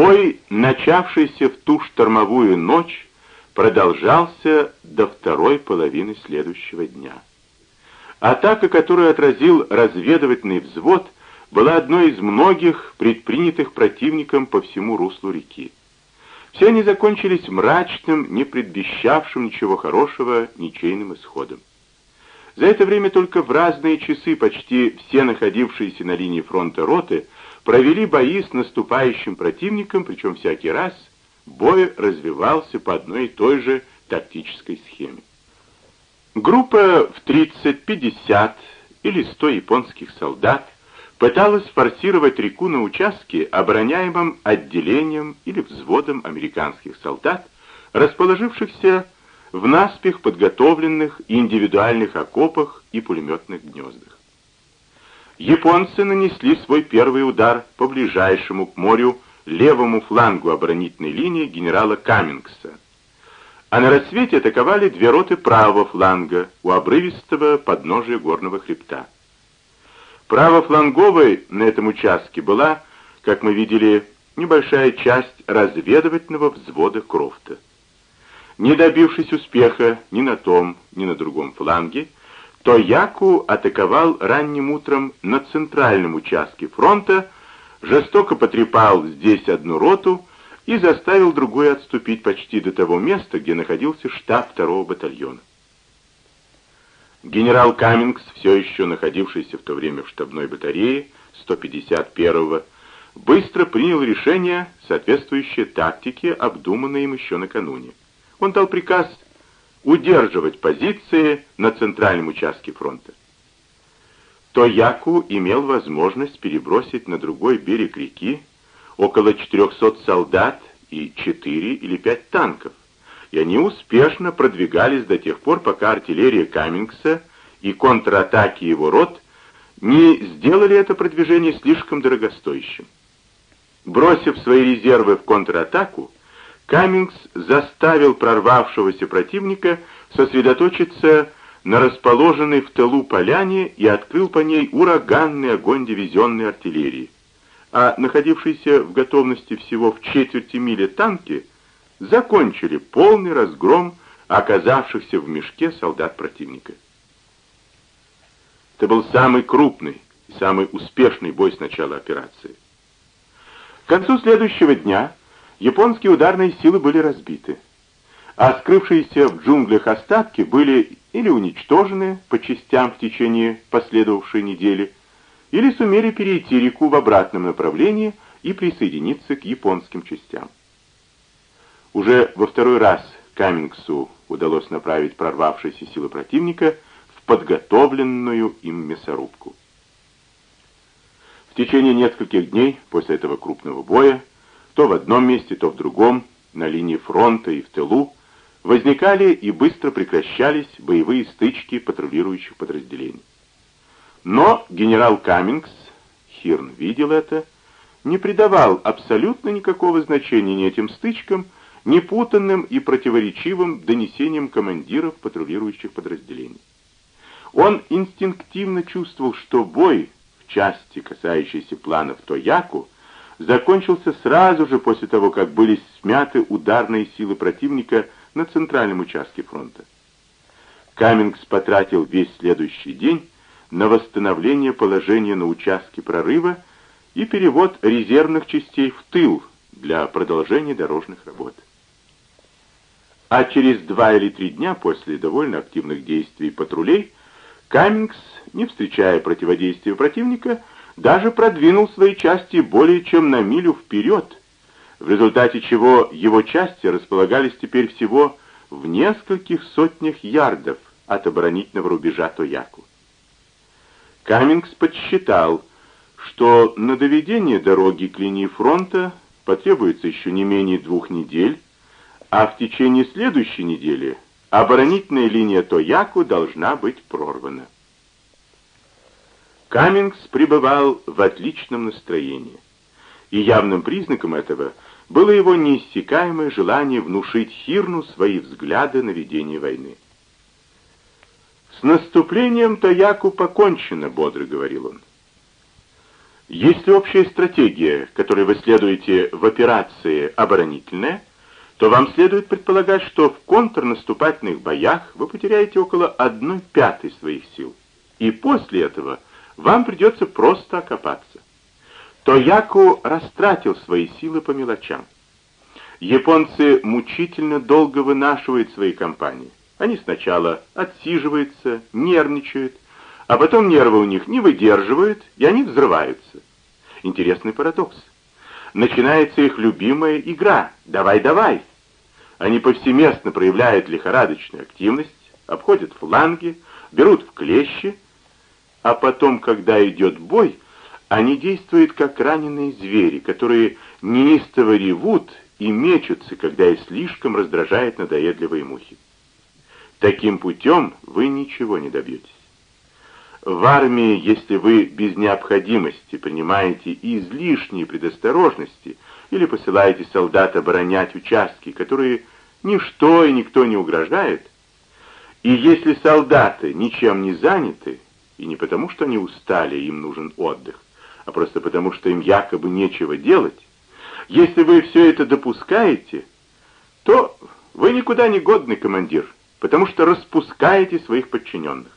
Бой, начавшийся в ту штормовую ночь, продолжался до второй половины следующего дня. Атака, которую отразил разведывательный взвод, была одной из многих предпринятых противником по всему руслу реки. Все они закончились мрачным, не предвещавшим ничего хорошего ничейным исходом. За это время только в разные часы почти все находившиеся на линии фронта роты провели бои с наступающим противником, причем всякий раз бой развивался по одной и той же тактической схеме. Группа в 30, 50 или 100 японских солдат пыталась форсировать реку на участке, обороняемом отделением или взводом американских солдат, расположившихся в наспех подготовленных индивидуальных окопах и пулеметных гнездах. Японцы нанесли свой первый удар по ближайшему к морю левому флангу оборонительной линии генерала Каммингса, а на рассвете атаковали две роты правого фланга у обрывистого подножия горного хребта. Правофланговой на этом участке была, как мы видели, небольшая часть разведывательного взвода Крофта. Не добившись успеха ни на том, ни на другом фланге, Тояку атаковал ранним утром на центральном участке фронта, жестоко потрепал здесь одну роту и заставил другую отступить почти до того места, где находился штаб второго батальона. Генерал Каммингс, все еще находившийся в то время в штабной батарее 151-го, быстро принял решение, соответствующее тактике, обдуманной им еще накануне. Он дал приказ удерживать позиции на центральном участке фронта. Тояку имел возможность перебросить на другой берег реки около 400 солдат и 4 или 5 танков, и они успешно продвигались до тех пор, пока артиллерия Каммингса и контратаки его рот не сделали это продвижение слишком дорогостоящим. Бросив свои резервы в контратаку, Каммингс заставил прорвавшегося противника сосредоточиться на расположенной в тылу поляне и открыл по ней ураганный огонь дивизионной артиллерии. А находившиеся в готовности всего в четверти мили танки закончили полный разгром оказавшихся в мешке солдат противника. Это был самый крупный и самый успешный бой с начала операции. К концу следующего дня японские ударные силы были разбиты, а скрывшиеся в джунглях остатки были или уничтожены по частям в течение последовавшей недели, или сумели перейти реку в обратном направлении и присоединиться к японским частям. Уже во второй раз Каммингсу удалось направить прорвавшиеся силы противника в подготовленную им мясорубку. В течение нескольких дней после этого крупного боя то в одном месте, то в другом, на линии фронта и в тылу, возникали и быстро прекращались боевые стычки патрулирующих подразделений. Но генерал Каммингс, Хирн видел это, не придавал абсолютно никакого значения ни этим стычкам, ни путанным и противоречивым донесениям командиров патрулирующих подразделений. Он инстинктивно чувствовал, что бой в части, касающейся планов Тояку, закончился сразу же после того, как были смяты ударные силы противника на центральном участке фронта. Каммингс потратил весь следующий день на восстановление положения на участке прорыва и перевод резервных частей в тыл для продолжения дорожных работ. А через два или три дня после довольно активных действий патрулей Каммингс, не встречая противодействия противника, даже продвинул свои части более чем на милю вперед, в результате чего его части располагались теперь всего в нескольких сотнях ярдов от оборонительного рубежа Тояку. Каммингс подсчитал, что на доведение дороги к линии фронта потребуется еще не менее двух недель, а в течение следующей недели оборонительная линия Тояку должна быть прорвана. Каммингс пребывал в отличном настроении, и явным признаком этого было его неиссякаемое желание внушить Хирну свои взгляды на ведение войны. «С наступлением Таяку покончено», — бодро говорил он. Если общая стратегия, которой вы следуете в операции, оборонительная, то вам следует предполагать, что в контрнаступательных боях вы потеряете около одной пятой своих сил. И после этого вам придется просто окопаться. Тояку растратил свои силы по мелочам. Японцы мучительно долго вынашивают свои кампании. Они сначала отсиживаются, нервничают, а потом нервы у них не выдерживают, и они взрываются. Интересный парадокс. Начинается их любимая игра «давай-давай». Они повсеместно проявляют лихорадочную активность, обходят фланги, берут в клещи, а потом, когда идет бой, они действуют как раненые звери, которые неистово ревут и мечутся, когда их слишком раздражает надоедливые мухи. Таким путем вы ничего не добьетесь. В армии, если вы без необходимости принимаете излишние предосторожности или посылаете солдат оборонять участки, которые ничто и никто не угрожает, и если солдаты ничем не заняты, и не потому, что они устали, им нужен отдых, а просто потому, что им якобы нечего делать, если вы все это допускаете, то вы никуда не годный командир, потому что распускаете своих подчиненных.